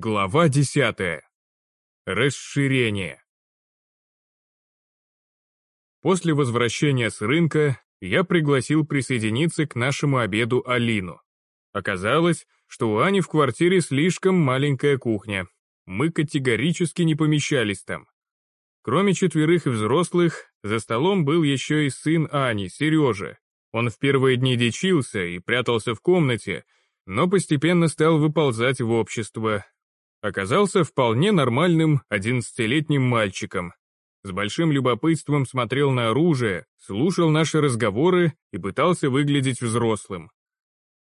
Глава десятая. Расширение. После возвращения с рынка я пригласил присоединиться к нашему обеду Алину. Оказалось, что у Ани в квартире слишком маленькая кухня. Мы категорически не помещались там. Кроме четверых взрослых, за столом был еще и сын Ани, Сережа. Он в первые дни дичился и прятался в комнате, но постепенно стал выползать в общество, оказался вполне нормальным одиннадцатилетним мальчиком. С большим любопытством смотрел на оружие, слушал наши разговоры и пытался выглядеть взрослым.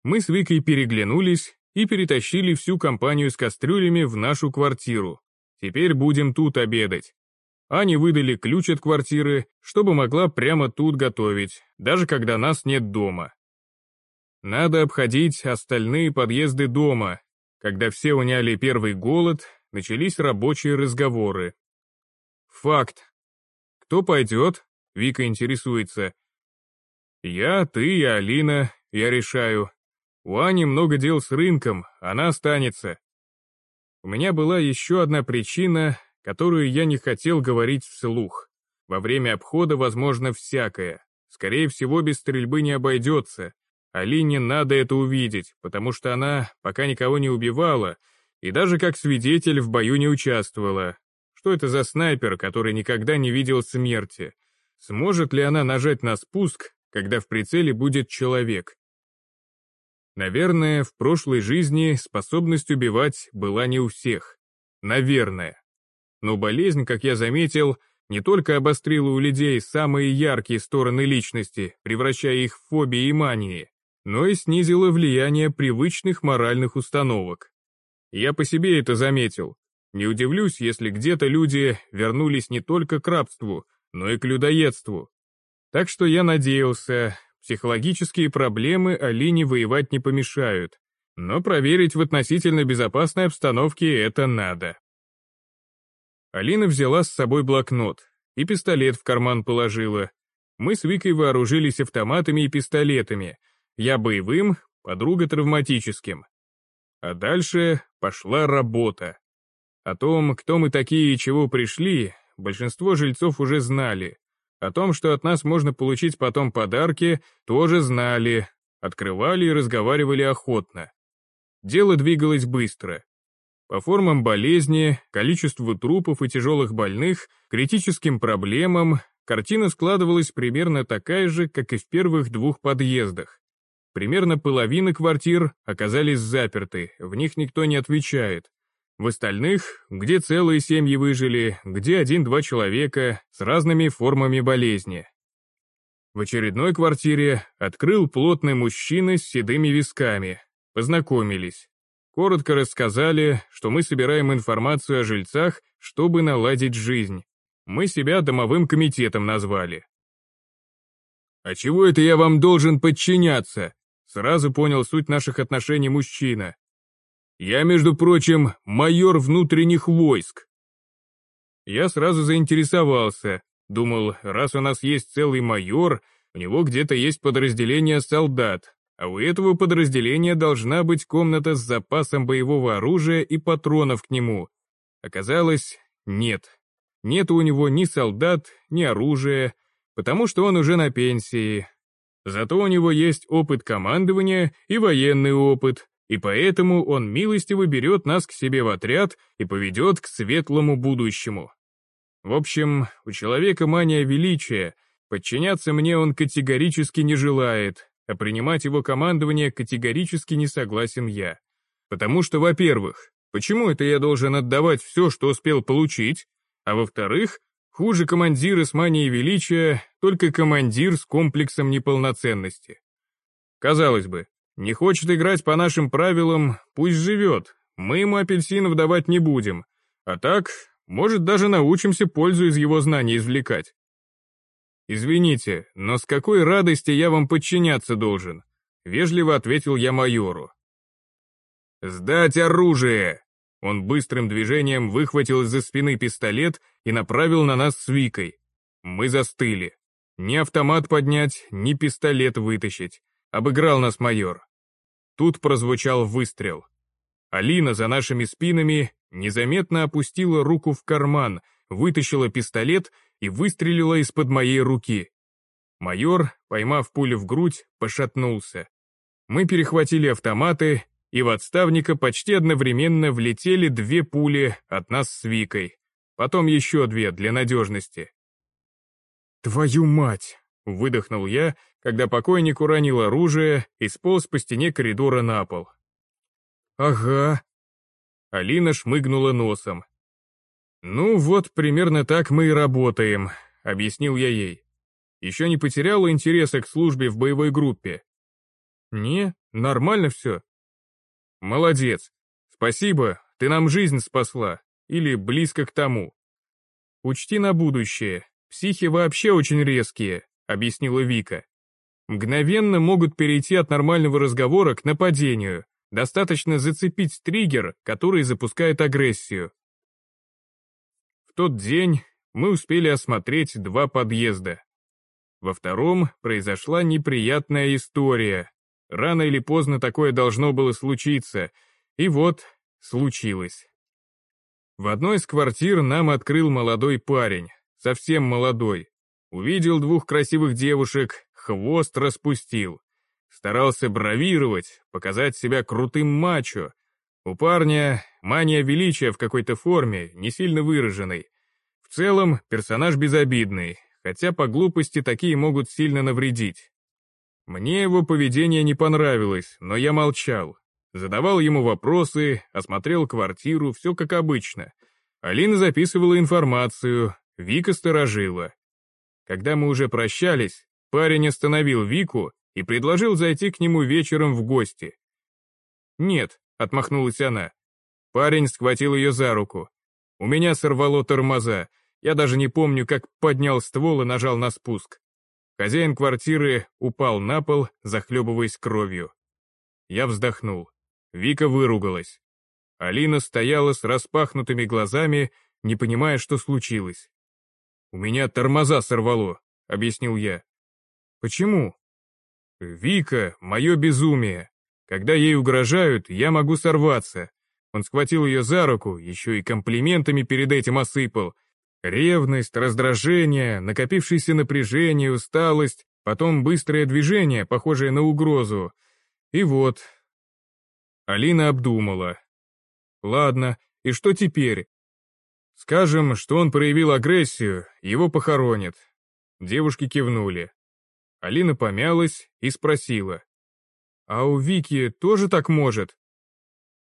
Мы с Викой переглянулись и перетащили всю компанию с кастрюлями в нашу квартиру. Теперь будем тут обедать. Ане выдали ключ от квартиры, чтобы могла прямо тут готовить, даже когда нас нет дома. Надо обходить остальные подъезды дома, когда все уняли первый голод, начались рабочие разговоры. Факт. Кто пойдет? Вика интересуется. Я, ты и Алина, я решаю. У Ани много дел с рынком, она останется. У меня была еще одна причина, которую я не хотел говорить вслух. Во время обхода возможно всякое. Скорее всего, без стрельбы не обойдется. Алине надо это увидеть, потому что она пока никого не убивала и даже как свидетель в бою не участвовала. Что это за снайпер, который никогда не видел смерти? Сможет ли она нажать на спуск, когда в прицеле будет человек? Наверное, в прошлой жизни способность убивать была не у всех. Наверное. Но болезнь, как я заметил, не только обострила у людей самые яркие стороны личности, превращая их в фобии и мании, но и снизило влияние привычных моральных установок. Я по себе это заметил. Не удивлюсь, если где-то люди вернулись не только к рабству, но и к людоедству. Так что я надеялся, психологические проблемы Алине воевать не помешают, но проверить в относительно безопасной обстановке это надо. Алина взяла с собой блокнот и пистолет в карман положила. Мы с Викой вооружились автоматами и пистолетами, я боевым, подруга травматическим. А дальше пошла работа. О том, кто мы такие и чего пришли, большинство жильцов уже знали. О том, что от нас можно получить потом подарки, тоже знали, открывали и разговаривали охотно. Дело двигалось быстро. По формам болезни, количеству трупов и тяжелых больных, критическим проблемам, картина складывалась примерно такая же, как и в первых двух подъездах. Примерно половина квартир оказались заперты, в них никто не отвечает. В остальных, где целые семьи выжили, где один-два человека с разными формами болезни. В очередной квартире открыл плотный мужчина с седыми висками. Познакомились. Коротко рассказали, что мы собираем информацию о жильцах, чтобы наладить жизнь. Мы себя домовым комитетом назвали. «А чего это я вам должен подчиняться?» Сразу понял суть наших отношений мужчина. Я, между прочим, майор внутренних войск. Я сразу заинтересовался. Думал, раз у нас есть целый майор, у него где-то есть подразделение солдат, а у этого подразделения должна быть комната с запасом боевого оружия и патронов к нему. Оказалось, нет. Нет у него ни солдат, ни оружия, потому что он уже на пенсии, Зато у него есть опыт командования и военный опыт, и поэтому он милостиво берет нас к себе в отряд и поведет к светлому будущему. В общем, у человека мания величия, подчиняться мне он категорически не желает, а принимать его командование категорически не согласен я. Потому что, во-первых, почему это я должен отдавать все, что успел получить, а во-вторых, Хуже командира с манией величия, только командир с комплексом неполноценности. Казалось бы, не хочет играть по нашим правилам, пусть живет, мы ему апельсинов давать не будем, а так, может, даже научимся пользу из его знаний извлекать. «Извините, но с какой радости я вам подчиняться должен?» — вежливо ответил я майору. «Сдать оружие!» Он быстрым движением выхватил из-за спины пистолет и направил на нас с Викой. Мы застыли. Ни автомат поднять, ни пистолет вытащить. Обыграл нас майор. Тут прозвучал выстрел. Алина за нашими спинами незаметно опустила руку в карман, вытащила пистолет и выстрелила из-под моей руки. Майор, поймав пулю в грудь, пошатнулся. Мы перехватили автоматы, и в отставника почти одновременно влетели две пули от нас с Викой. Потом еще две для надежности. «Твою мать!» — выдохнул я, когда покойник уронил оружие и сполз по стене коридора на пол. «Ага». Алина шмыгнула носом. «Ну вот, примерно так мы и работаем», — объяснил я ей. «Еще не потеряла интереса к службе в боевой группе?» «Не, нормально все». «Молодец. Спасибо, ты нам жизнь спасла. Или близко к тому». «Учти на будущее. Психи вообще очень резкие», — объяснила Вика. «Мгновенно могут перейти от нормального разговора к нападению, Достаточно зацепить триггер, который запускает агрессию. В тот день мы успели осмотреть два подъезда. Во втором произошла неприятная история. Рано или поздно такое должно было случиться. И вот, случилось. В одной из квартир нам открыл молодой парень, совсем молодой. Увидел двух красивых девушек, хвост распустил. Старался бравировать, показать себя крутым мачо. У парня мания величия в какой-то форме, не сильно выраженной. В целом, персонаж безобидный, хотя по глупости такие могут сильно навредить. Мне его поведение не понравилось, но я молчал. Задавал ему вопросы, осмотрел квартиру, все как обычно. Алина записывала информацию, Вика сторожила. Когда мы уже прощались, парень остановил Вику и предложил зайти к нему вечером в гости. «Нет», — отмахнулась она. Парень схватил ее за руку. У меня сорвало тормоза, я даже не помню, как поднял ствол и нажал на спуск. Хозяин квартиры упал на пол, захлебываясь кровью. Я вздохнул. Вика выругалась. Алина стояла с распахнутыми глазами, не понимая, что случилось. «У меня тормоза сорвало», — объяснил я. «Почему?» «Вика, мое безумие. Когда ей угрожают, я могу сорваться». Он схватил ее за руку, еще и комплиментами перед этим осыпал. Ревность, раздражение, накопившееся напряжение, усталость, потом быстрое движение, похожее на угрозу. И вот. Алина обдумала. Ладно, и что теперь? Скажем, что он проявил агрессию, его похоронят. Девушки кивнули. Алина помялась и спросила. «А у Вики тоже так может?»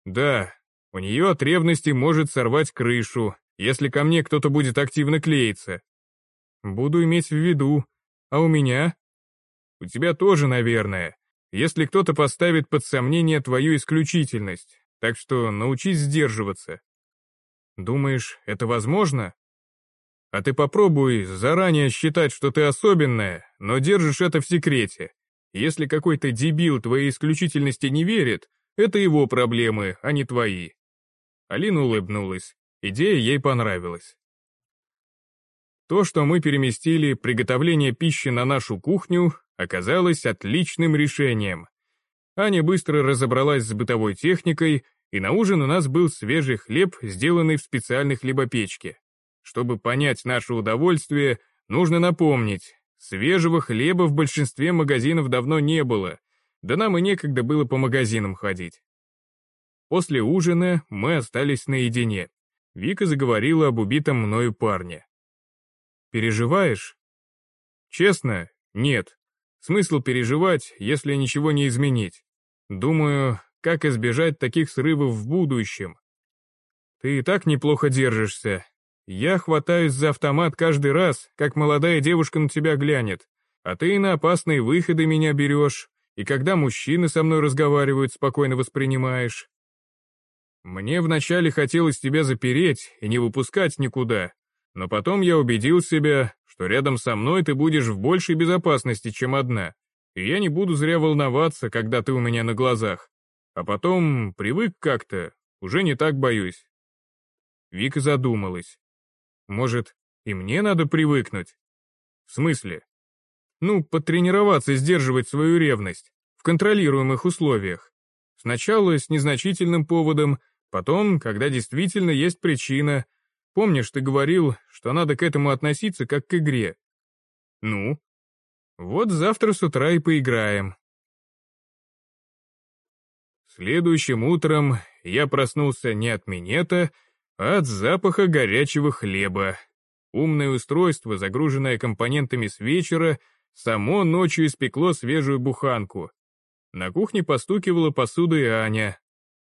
«Да, у нее от ревности может сорвать крышу, если ко мне кто-то будет активно клеиться. Буду иметь в виду. А у меня?» «У тебя тоже, наверное, если кто-то поставит под сомнение твою исключительность, так что научись сдерживаться». «Думаешь, это возможно?» А ты попробуй заранее считать, что ты особенная, но держишь это в секрете. Если какой-то дебил твоей исключительности не верит, это его проблемы, а не твои. Алина улыбнулась. Идея ей понравилась. То, что мы переместили приготовление пищи на нашу кухню, оказалось отличным решением. Аня быстро разобралась с бытовой техникой, и на ужин у нас был свежий хлеб, сделанный в специальной хлебопечке. Чтобы понять наше удовольствие, нужно напомнить, свежего хлеба в большинстве магазинов давно не было, да нам и некогда было по магазинам ходить. После ужина мы остались наедине. Вика заговорила об убитом мною парне. «Переживаешь?» «Честно, нет. Смысл переживать, если ничего не изменить. Думаю, как избежать таких срывов в будущем. Ты и так неплохо держишься, я хватаюсь за автомат каждый раз, как молодая девушка на тебя глянет, а ты на опасные выходы меня берешь, и когда мужчины со мной разговаривают, спокойно воспринимаешь. Мне вначале хотелось тебя запереть и не выпускать никуда, но потом я убедил себя, что рядом со мной ты будешь в большей безопасности, чем одна, и я не буду зря волноваться, когда ты у меня на глазах. А потом привык как-то, уже не так боюсь. Вика задумалась. Может, и мне надо привыкнуть? В смысле? Ну, потренироваться сдерживать свою ревность в контролируемых условиях. Сначала с незначительным поводом, потом, когда действительно есть причина. Помнишь, ты говорил, что надо к этому относиться как к игре? Ну? Вот завтра с утра и поиграем. Следующим утром я проснулся не от минета, а от запаха горячего хлеба. Умное устройство, загруженное компонентами с вечера, само ночью испекло свежую буханку. На кухне постукивала посуда и Аня.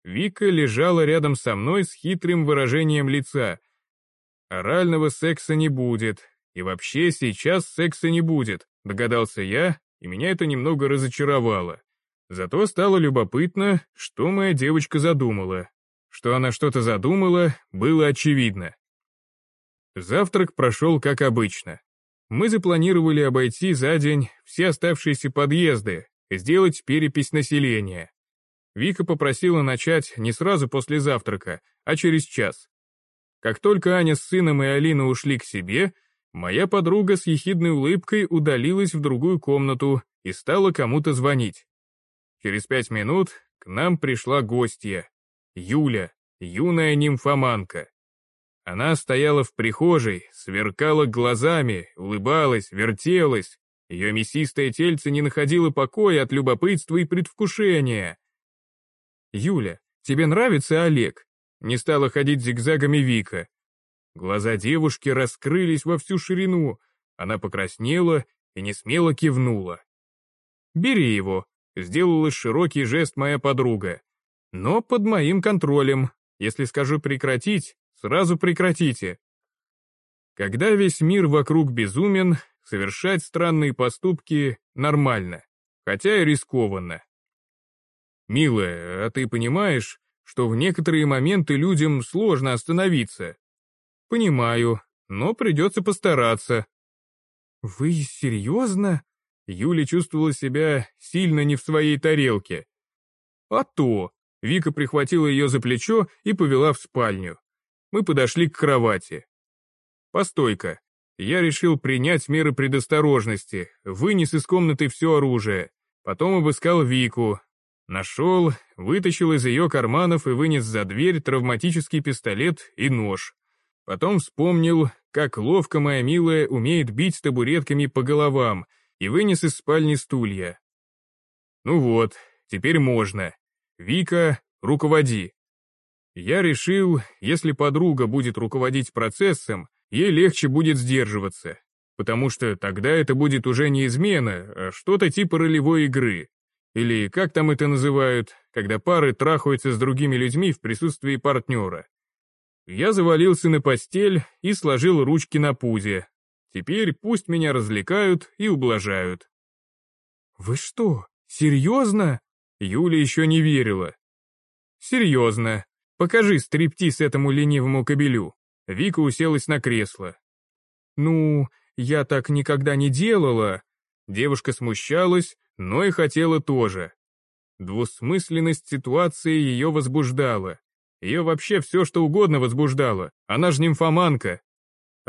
Вика лежала рядом со мной с хитрым выражением лица. Орального секса не будет, и вообще сейчас секса не будет, догадался я, и меня это немного разочаровало. Зато стало любопытно, что моя девочка задумала. Что она что-то задумала, было очевидно. Завтрак прошел как обычно. Мы запланировали обойти за день все оставшиеся подъезды, сделать перепись населения. Вика попросила начать не сразу после завтрака, а через час. Как только Аня с сыном и Алина ушли к себе, моя подруга с ехидной улыбкой удалилась в другую комнату и стала кому-то звонить. Через пять минут к нам пришла гостья. Юля, юная нимфоманка. Она стояла в прихожей, сверкала глазами, улыбалась, вертелась. Ее мясистое тельце не находило покоя от любопытства и предвкушения. «Юля, тебе нравится Олег?» Не стала ходить зигзагами Вика. Глаза девушки раскрылись во всю ширину. Она покраснела и несмело кивнула. «Бери его», Сделала широкий жест моя подруга. Но под моим контролем. Если скажу прекратить, сразу прекратите. Когда весь мир вокруг безумен, совершать странные поступки нормально, хотя и рискованно. Милая, а ты понимаешь, что в некоторые моменты людям сложно остановиться? Понимаю, но придется постараться. Вы серьезно? Юля чувствовала себя сильно не в своей тарелке. А то! Вика прихватила ее за плечо и повела в спальню. Мы подошли к кровати. Постой-ка. Я решил принять меры предосторожности, вынес из комнаты все оружие. Потом обыскал Вику. Нашел, вытащил из ее карманов и вынес за дверь травматический пистолет и нож. Потом вспомнил, как ловко моя милая умеет бить табуретками по головам — и вынес из спальни стулья. Ну вот, теперь можно. Вика, руководи. Я решил, если подруга будет руководить процессом, ей легче будет сдерживаться, потому что тогда это будет уже не измена, а что-то типа ролевой игры. Или как там это называют, когда пары трахаются с другими людьми в присутствии партнера. Я завалился на постель и сложил ручки на пузе, Теперь пусть меня развлекают и ублажают. «Вы что, серьезно?» Юля еще не верила. «Серьезно. Покажи стриптиз этому ленивому кобелю». Вика уселась на кресло. «Ну, я так никогда не делала». Девушка смущалась, но и хотела тоже. Двусмысленность ситуации ее возбуждала. Ее вообще все что угодно возбуждало. Она ж нимфоманка,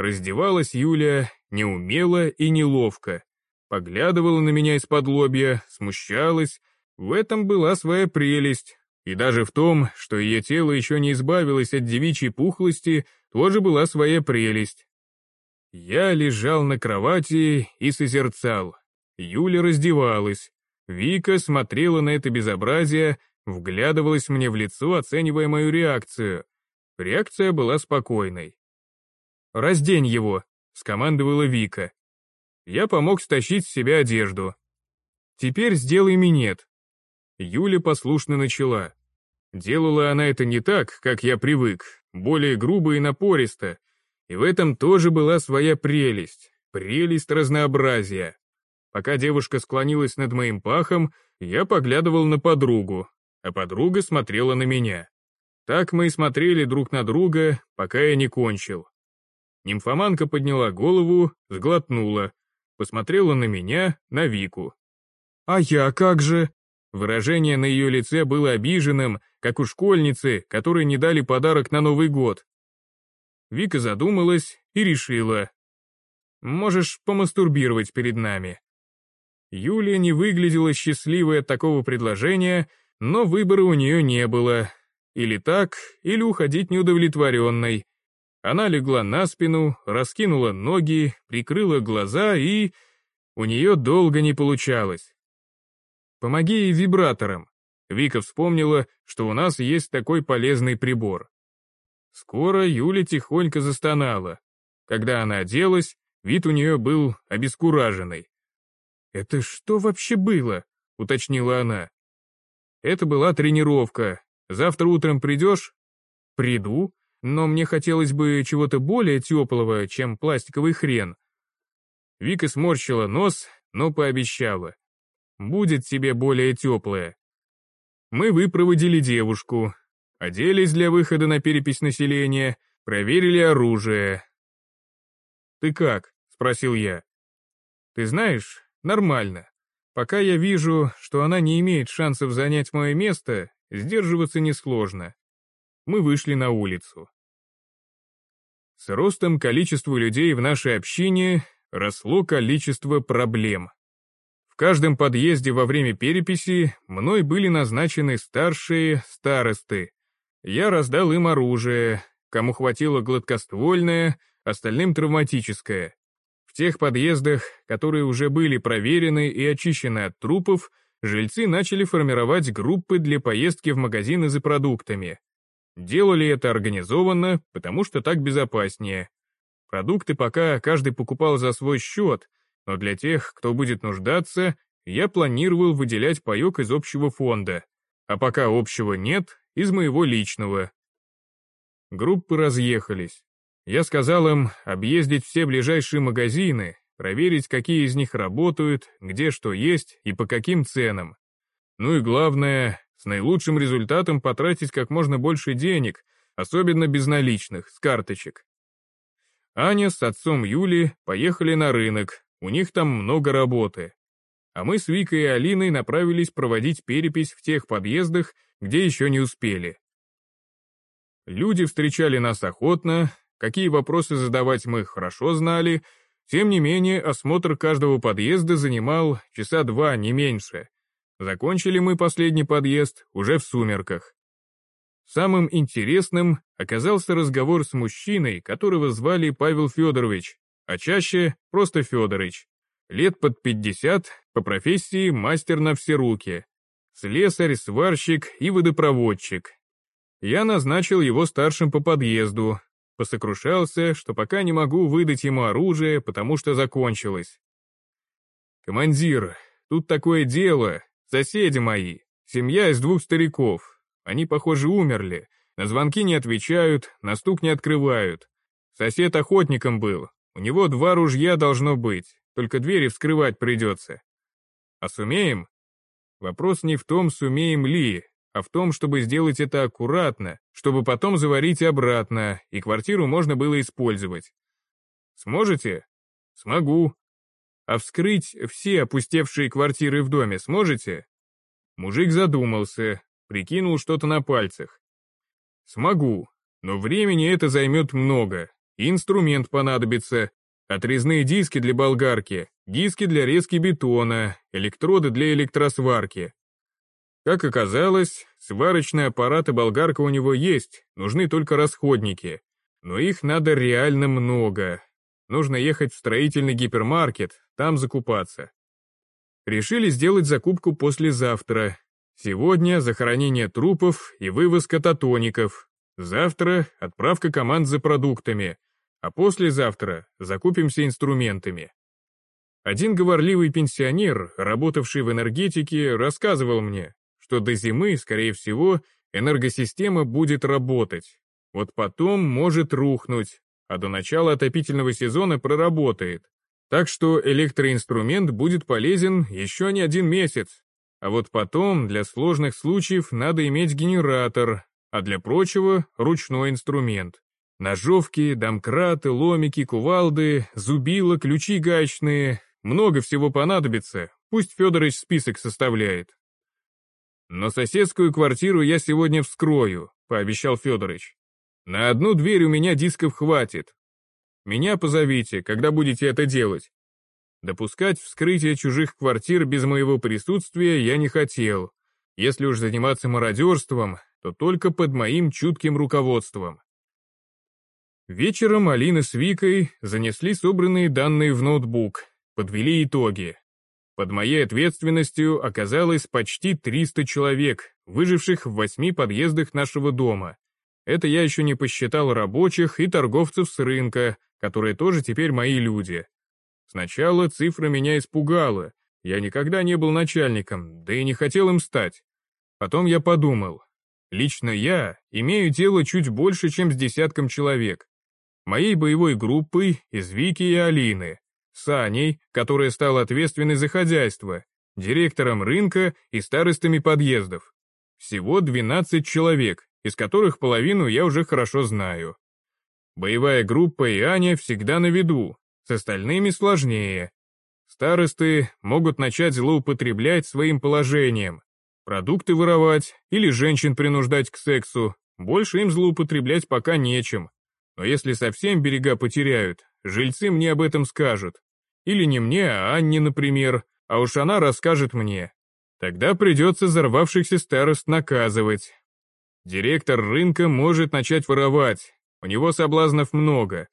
Раздевалась Юля неумело и неловко. Поглядывала на меня из-под лобья, смущалась. В этом была своя прелесть. И даже в том, что ее тело еще не избавилось от девичьей пухлости, тоже была своя прелесть. Я лежал на кровати и созерцал. Юля раздевалась. Вика смотрела на это безобразие, вглядывалась мне в лицо, оценивая мою реакцию. Реакция была спокойной. «Раздень его», — скомандовала Вика. Я помог стащить с себя одежду. «Теперь сделай минет». Юля послушно начала. Делала она это не так, как я привык, более грубо и напористо, и в этом тоже была своя прелесть, прелесть разнообразия. Пока девушка склонилась над моим пахом, я поглядывал на подругу, а подруга смотрела на меня. Так мы и смотрели друг на друга, пока я не кончил. Нимфоманка подняла голову, сглотнула, посмотрела на меня, на Вику. «А я как же?» Выражение на ее лице было обиженным, как у школьницы, которой не дали подарок на Новый год. Вика задумалась и решила. «Можешь помастурбировать перед нами». Юлия не выглядела счастливой от такого предложения, Но выбора у нее не было. Или так, или уходить неудовлетворенной. Она легла на спину, раскинула ноги, прикрыла глаза и... У нее долго не получалось. «Помоги ей вибратором», Вика вспомнила, что у нас есть такой полезный прибор. Скоро Юля тихонько застонала. Когда она оделась, вид у нее был обескураженный. «Это что вообще было?» — уточнила она. «Это была тренировка. Завтра утром придешь?» «Приду, но мне хотелось бы чего-то более теплого, чем пластиковый хрен». Вика сморщила нос, но пообещала. «Будет тебе более теплое». Мы выпроводили девушку, оделись для выхода на перепись населения, проверили оружие. «Ты как?» — спросил я. «Ты знаешь, нормально. Пока я вижу, что она не имеет шансов занять мое место, сдерживаться несложно». Мы вышли на улицу. С ростом количества людей в нашей общине росло количество проблем каждом подъезде во время переписи мной были назначены старшие старосты. Я раздал им оружие, кому хватило гладкоствольное, остальным травматическое. Тех подъездах, которые уже были проверены и очищены от трупов, жильцы начали формировать группы для поездки в магазины за продуктами. Делали это организованно, потому что так безопаснее. Продукты пока каждый покупал за свой счет, но для тех, кто будет нуждаться, я планировал выделять паёк из общего фонда, а пока общего нет, из моего личного. Группы разъехались. Я сказал им объездить все ближайшие магазины, проверить, какие из них работают, где что есть и по каким ценам. Ну и главное, с наилучшим результатом потратить как можно больше денег, особенно безналичных, с карточек. Аня с отцом Юли поехали на рынок, у них там много работы. А мы с Викой и Алиной направились проводить перепись в тех подъездах, где еще не успели. Люди встречали нас охотно, какие вопросы задавать мы хорошо знали, тем не менее осмотр каждого подъезда занимал часа два, не меньше. Закончили мы последний подъезд уже в сумерках. Самым интересным оказался разговор с мужчиной, которого звали Павел Федорович, а чаще просто Федорыч. Лет под 50, по профессии мастер на все руки. Слесарь, сварщик и водопроводчик. Я назначил его старшим по подъезду, посокрушался, что пока не могу выдать ему оружие, потому что закончилось. «Командир, тут такое дело, соседи мои, семья из двух стариков. Они, похоже, умерли, на звонки не отвечают, на стук не открывают. Сосед охотником был, у него два ружья должно быть, только двери вскрывать придется. А сумеем? Вопрос не в том, сумеем ли, а в том, чтобы сделать это аккуратно, чтобы потом заварить обратно, и квартиру можно было использовать. Сможете? Смогу. А вскрыть все опустевшие квартиры в доме сможете? Мужик задумался, прикинул что-то на пальцах. Смогу, но времени это займет много, инструмент понадобится, отрезные диски для болгарки, диски для резки бетона, электроды для электросварки. Как оказалось, сварочный аппарат и болгарка у него есть, нужны только расходники. Но их надо реально много. Нужно ехать в строительный гипермаркет, там закупаться. Решили сделать закупку послезавтра. Сегодня захоронение трупов и вывоз кататоников. Завтра отправка команд за продуктами — а послезавтра закупимся инструментами. Один говорливый пенсионер, работавший в энергетике, рассказывал мне, что до зимы, скорее всего, энергосистема будет работать. Вот потом может рухнуть, а до начала отопительного сезона проработает. Так что электроинструмент будет полезен еще не один месяц. А вот потом для сложных случаев надо иметь генератор, а для прочего — ручной инструмент. Ножовки, домкраты, ломики, кувалды, зубила, ключи гаечные. Много всего понадобится, пусть Федорович список составляет. Но соседскую квартиру я сегодня вскрою, пообещал Федорович. На одну дверь у меня дисков хватит. Меня позовите, когда будете это делать. Допускать вскрытие чужих квартир без моего присутствия я не хотел. Если уж заниматься мародерством, то только под моим чутким руководством. Вечером Алина с Викой занесли собранные данные в ноутбук, подвели итоги. Под моей ответственностью оказалось почти 300 человек, выживших в восьми подъездах нашего дома. Это я еще не посчитал рабочих и торговцев с рынка, которые тоже теперь мои люди. Сначала цифра меня испугала, я никогда не был начальником, да и не хотел им стать. Потом я подумал, лично я имею дело чуть больше, чем с десятком человек. Моей боевой группой из Вики и Алины, с Аней, которая стала ответственной за хозяйство, директором рынка и старостами подъездов. Всего 12 человек, из которых половину я уже хорошо знаю. Боевая группа и Аня всегда на виду, с остальными сложнее. Старосты могут начать злоупотреблять своим положением, продукты воровать или женщин принуждать к сексу, больше им злоупотреблять пока нечем. Но если совсем берега потеряют, жильцы мне об этом скажут. Или не мне, а Анне, например, а уж она расскажет мне. Тогда придется взорвавшихся старост наказывать. Директор рынка может начать воровать, у него соблазнов много.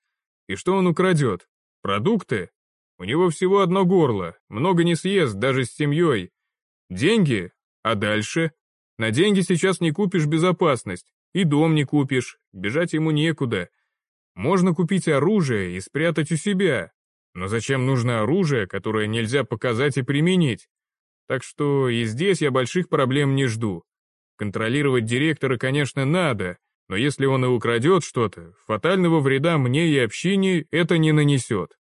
И что он украдет? Продукты? У него всего одно горло, много не съест, даже с семьей. Деньги? А дальше? На деньги сейчас не купишь безопасность, и дом не купишь, бежать ему некуда. Можно купить оружие и спрятать у себя. Но зачем нужно оружие, которое нельзя показать и применить? Так что и здесь я больших проблем не жду. Контролировать директора, конечно, надо, но если он и украдет что-то, фатального вреда мне и общине это не нанесет.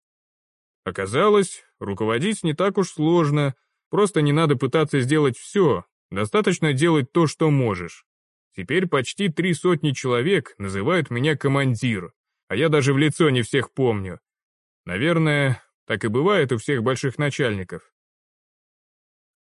Оказалось, руководить не так уж сложно, просто не надо пытаться сделать все, достаточно делать то, что можешь. Теперь почти три сотни человек называют меня командир, а я даже в лицо не всех помню. Наверное, так и бывает у всех больших начальников.